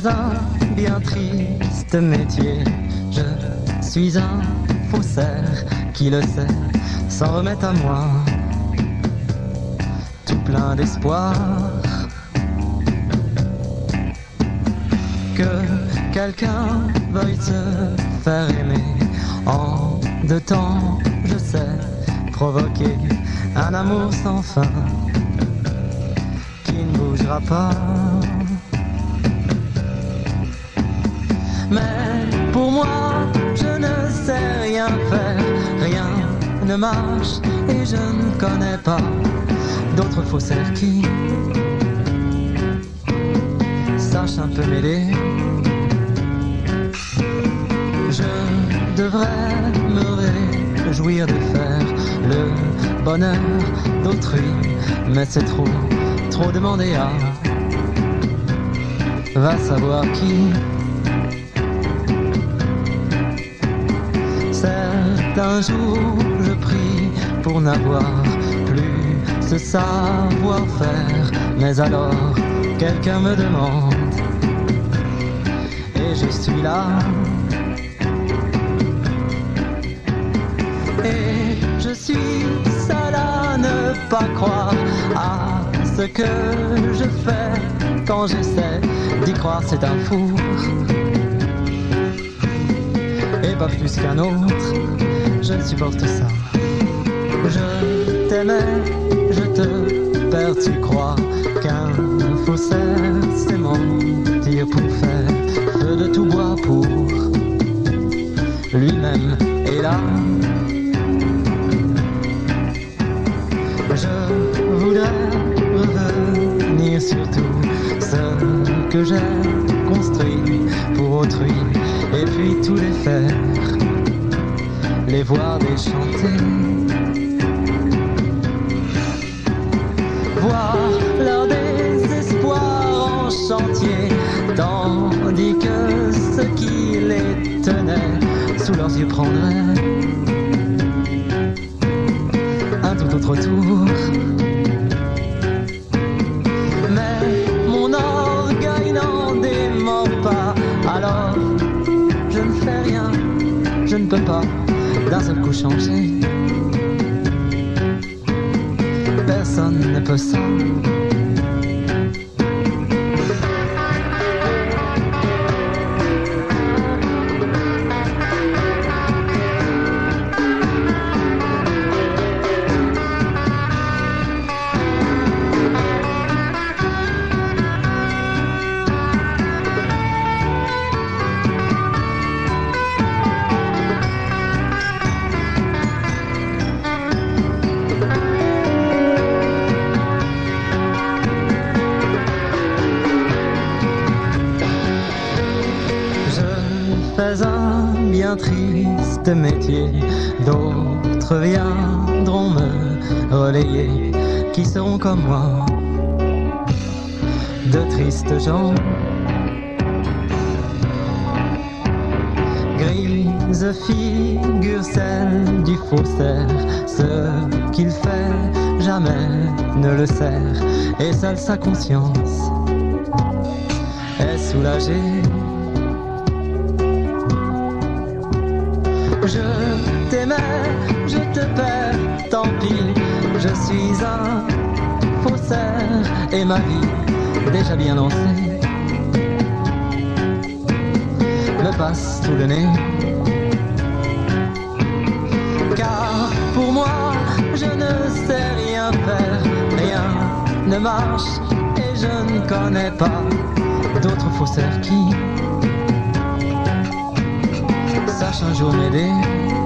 fais un bien triste métier. Je suis un faussaire qui le sait, s'en remet à moi, tout plein d'espoir. Que quelqu'un veuille se faire aimer en deux temps, je sais provoquer un amour sans fin qui ne bougera pas. Et je ne connais pas d'autres faussaires qui sachent un peu m'aider. Je devrais me réjouir de faire le bonheur d'autrui, mais c'est trop, trop demandé à va savoir qui. Certains jours je prie pour n'avoir plus ce savoir-faire, mais alors quelqu'un me demande et je suis là. Et je suis seul à ne pas croire à ce que je fais quand j'essaie d'y croire, c'est un four. Et pas plus qu'un autre, je supporte ça. T'aimais, je te perds, tu crois qu'un faussaire, c'est mentir pour faire feu de tout bois pour lui-même. Et là, je voudrais revenir sur tout ce que j'ai construit pour autrui et puis tous les faire, les voir déchanter. Tandis que ce qui les tenait sous leurs yeux prendraient un tout autre tour. Mais mon orgueil n'en dément pas, alors je ne fais rien, je ne peux pas d'un seul coup changer. Personne ne peut ça. D'autres viendront me relayer, qui seront comme moi, de tristes gens. Grise figure celle du faussaire, ce qu'il fait jamais ne le sert, et seule sa conscience est soulagée. Je t'aimais, je te perds, tant pis. Je suis un faussaire et ma vie déjà bien lancée me passe sous le nez. Car pour moi, je ne sais rien faire, rien ne marche et je ne connais pas d'autres faussaires qui sache un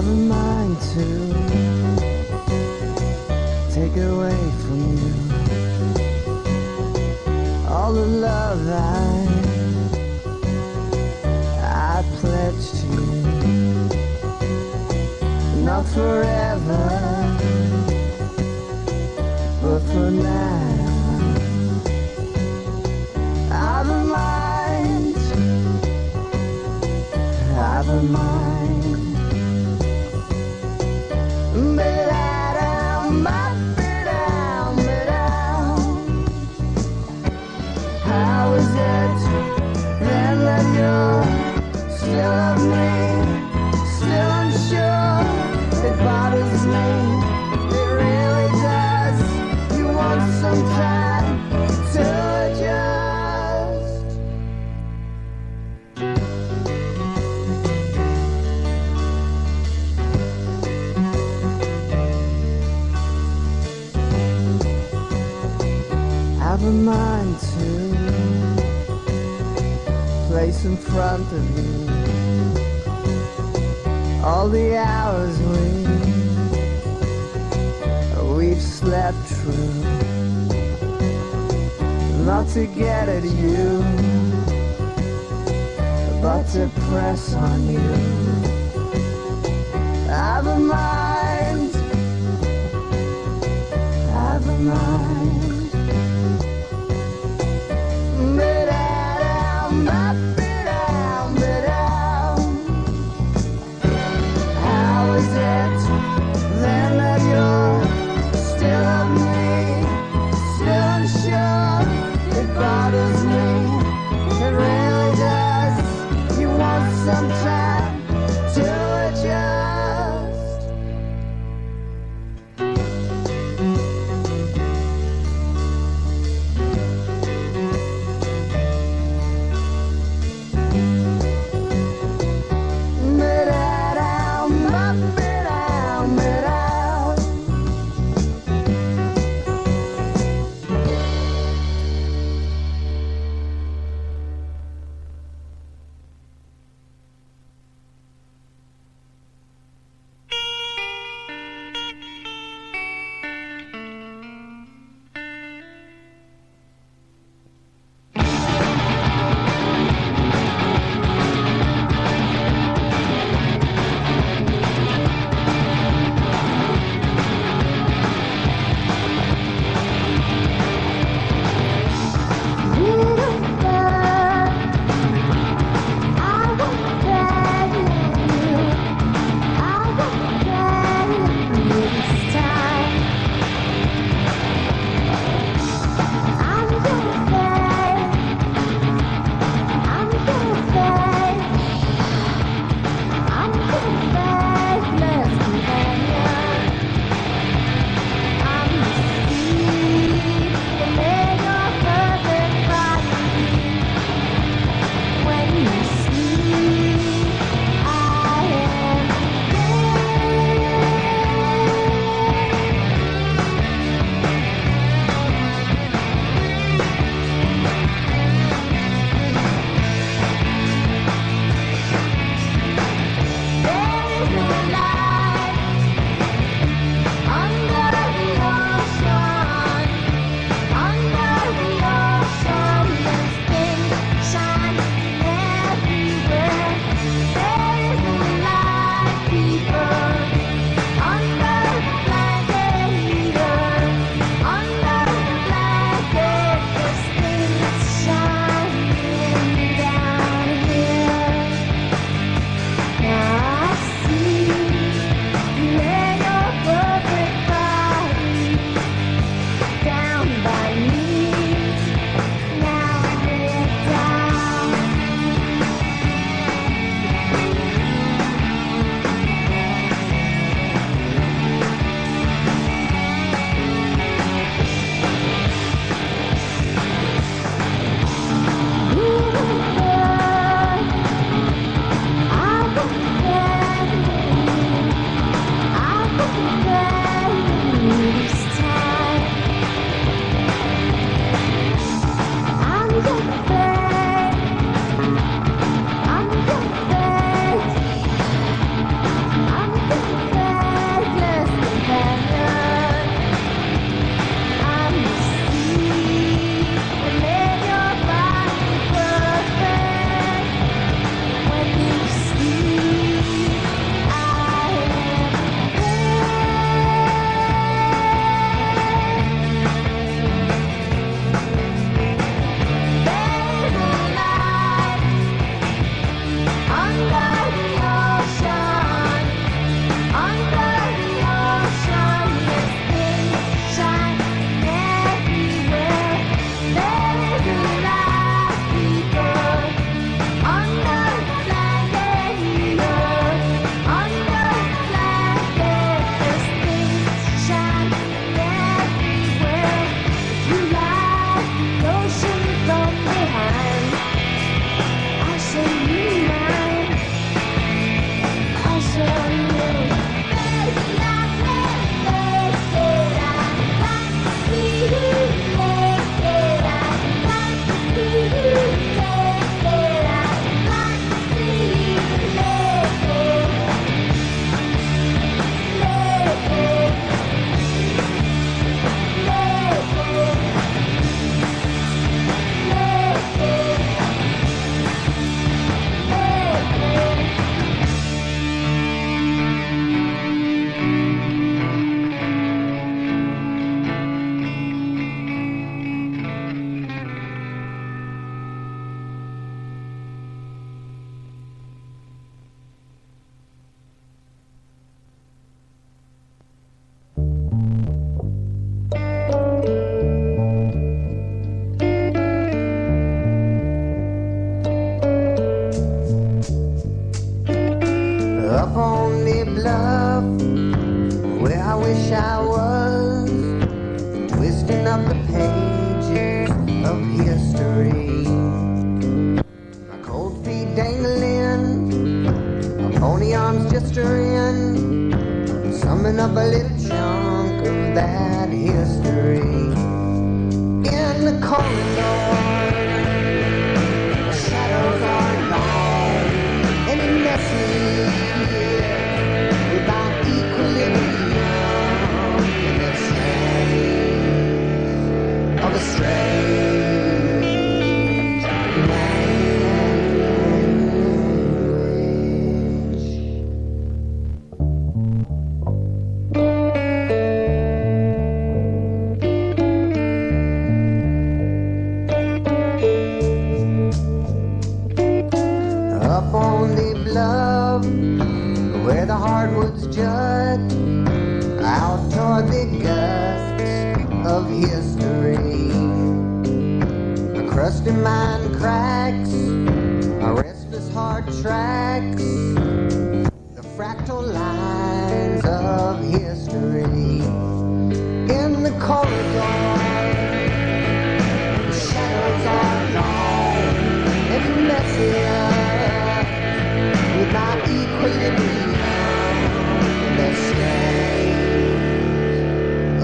have a mind to take away from you all the love I I pledged to you. Not forever, but for now. I've a mind. I've a mind. in front of you. All the hours we we've slept through, not to get at you, but to press on you. Have a mind, I've a mind.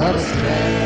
Amém.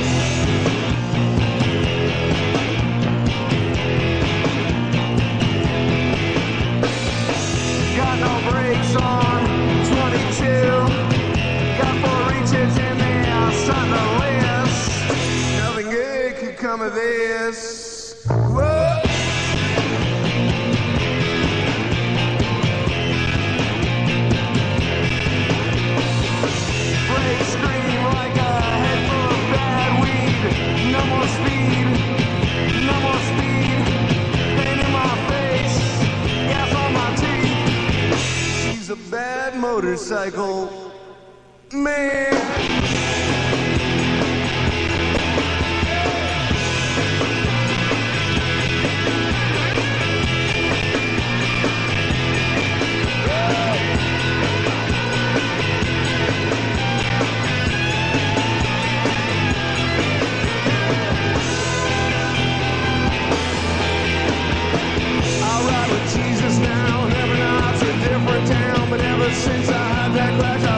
come of this. a bad motorcycle man. since I had that crash.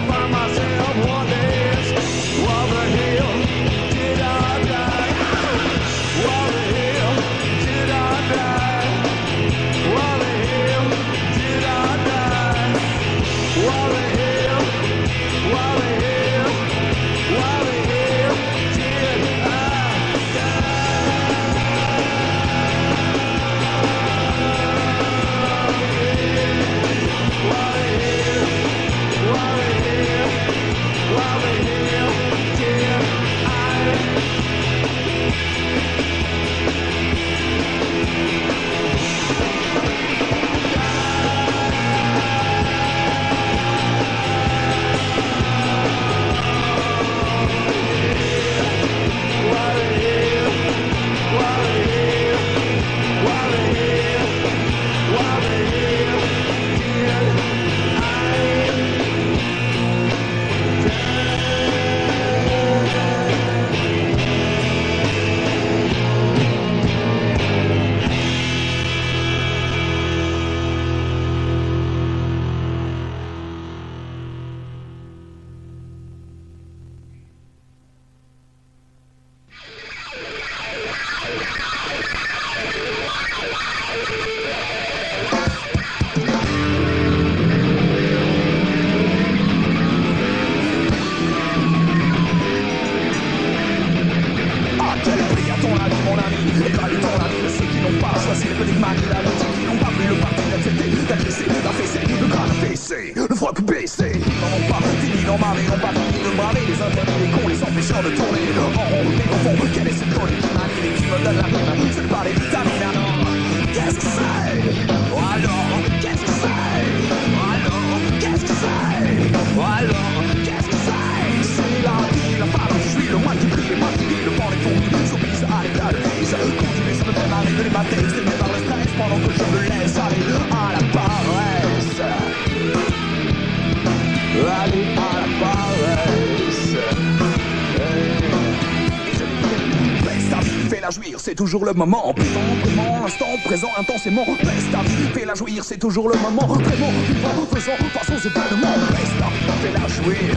Toujours le moment. Présent, comment, l'instant présent, intensément. Baisse ta vie, fais-la jouir, c'est toujours le moment. Vraiment, vivant, faisant, passons, c'est pas le. Baisse ta vie, fais-la jouir.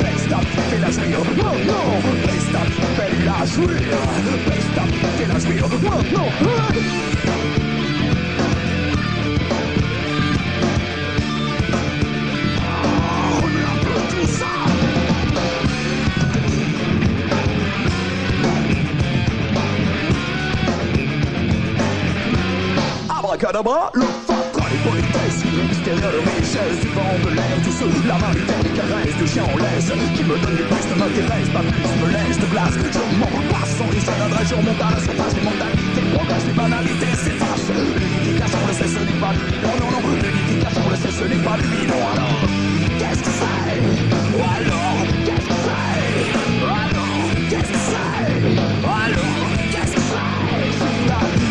Baisse ta vie, fais-la jouir. Non, non, ta vie, fais-la jouir. Ta vie, Abracadabra, le fatra, les politesses, l'extérieur de mes chaises, du vent de l'air, tout ce, la main des caresses, de chien en laisse, qui me donne plus, ne m'intéresse pas plus, me laisse de glace, je m'en passant les jeunes adresses, je remonte à la surface, les mentalités, progressent, les banalités s'effacent, l'unification, le cesse n'est pas du bidon, non, non, l'unification, le cesse n'est pas du bidon, alors, qu'est-ce que c'est? Alors, qu'est-ce que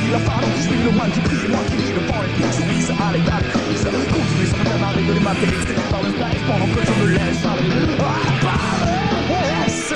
vie, la femme, je suis le moine qui prie, moi qui lis le vent et puis soumise à l'état de crise. Continuer sans faire marrer de exténué par le stress pendant que je me laisse aller à la paresse.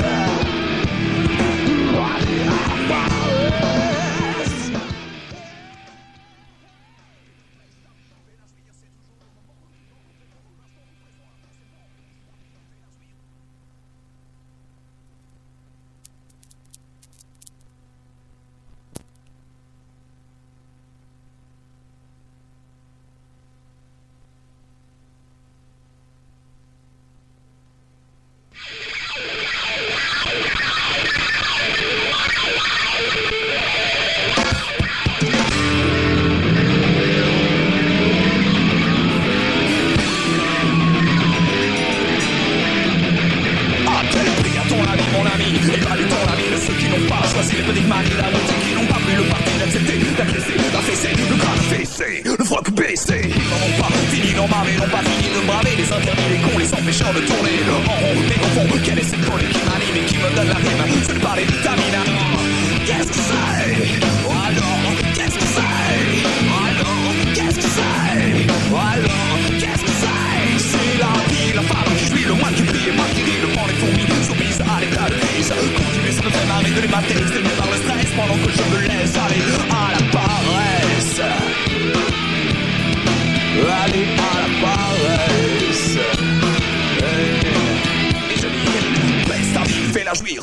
L'état de crise Continuer ça me fait marrer de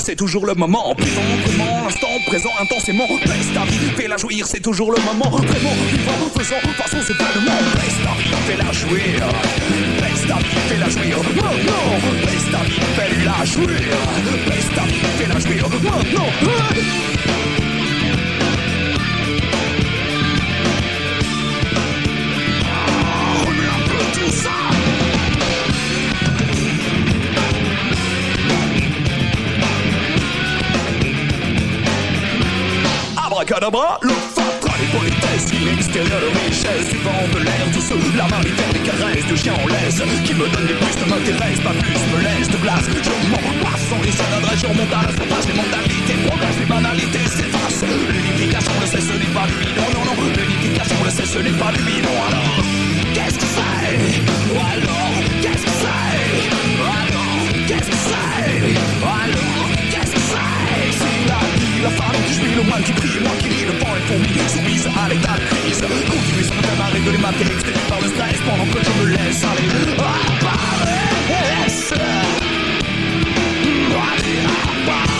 c'est toujours le moment. Présent, vraiment, l'instant présent, intensément Baisse ta vie, fais-la jouir, c'est toujours le moment. Vraiment, vivant, faisant, passons, c'est pas le monde Baisse ta vie, fais-la jouir. Baisse ta vie, fais-la jouir. Non, baisse ta vie, fais-la jouir. Baisse ta vie, fais-la jouir. Non, Abracadabra, le fatra, les politesses, l'extérieur de du vent, de l'air, tout ce, la main, les caresses, de chien en laisse, qui me donne des plus, ne m'intéresse pas plus, me laisse de glace, je m'en passant les adresses, je remonte à la les mentalités progressent, les banalités s'effacent, l'unification, le cesse n'est pas du bidon, non, non, l'unification, le cesse n'est pas du bidon, alors, qu'est-ce que c'est? Alors, qu'est-ce que c'est? Alors, qu'est-ce que c'est? Alors, la femme qui suis le moine qui prie, moi qui ris le vent et fourmis soumise à l'état de crise. Continuer sans faire marrer de les mater, exténué par le stress pendant que je me laisse aller à la paresse. Aller à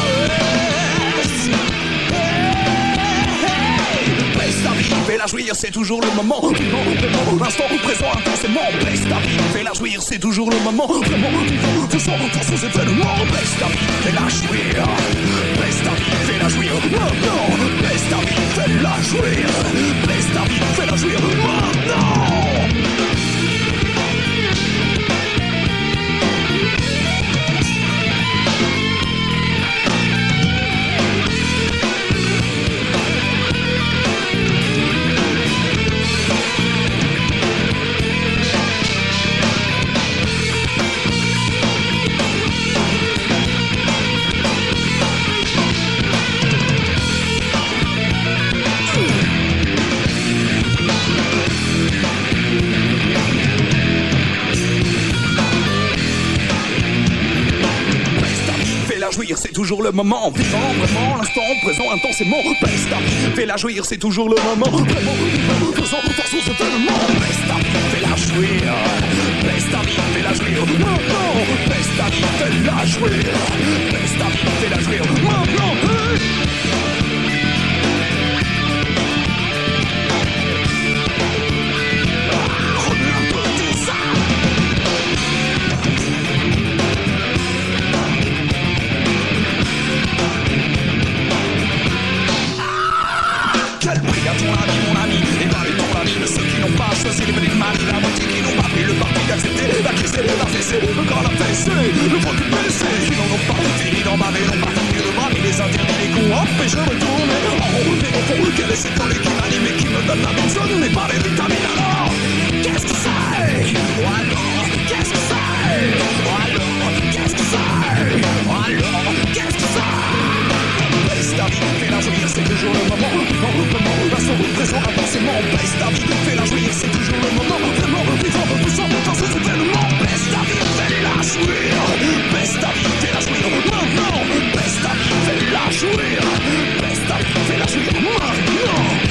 fais-la jouir, c'est toujours le moment. Vivant, vraiment, l'instant présent, intensément. Baisse ta vie, fais-la jouir, c'est toujours le moment. Vraiment, vivant, faisant, façon, c'est tellement. Baisse ta vie, fais-la jouir. Baisse ta vie, fais-la jouir. Maintenant, baisse ta vie, fais-la jouir. Baisse ta vie, fais-la jouir. Maintenant. Le moment. Vivant vraiment l'instant présent intensément. Baisse ta vie, fais-la jouir, c'est toujours le moment. Vraiment, faisant, forçons ce tellement. Baisse ta vie, fais-la jouir. Baisse ta vie, fais-la jouir. Maintenant, baisse ta vie, fais-la jouir. Baisse ta vie, fais-la jouir. Maintenant, choisi les venir mal La moitié qui n'ont pas pris le parti d'accepter D'acquiescer, d'affaisser, le corps d'affaisser Le focus baissé Qui n'en ont pas fini d'en baver N'ont pas fini de braver les interdits Les coups empêchent de tourner En rond et au fond Quel est cet qui m'anime et qui me donne la bonne Je n'ai pas les vitamines. Alors Qu'est-ce que c'est? Alors Qu'est-ce que c'est? Alors Qu'est-ce que c'est? Alors Qu'est-ce que c'est? Baisse ta vie, fais-la jouir, c'est toujours le moment. Vivant, vraiment, l'instant, présent, intensément. Baisse ta vie, fais-la jouir, c'est toujours le moment. Vraiment, vivant, puissant, dans ce événement. Baisse ta vie, fais-la jouir. Baisse ta vie, fais-la jouir. Maintenant, baisse ta vie, fais-la jouir. Baisse ta vie, fais-la jouir. Maintenant.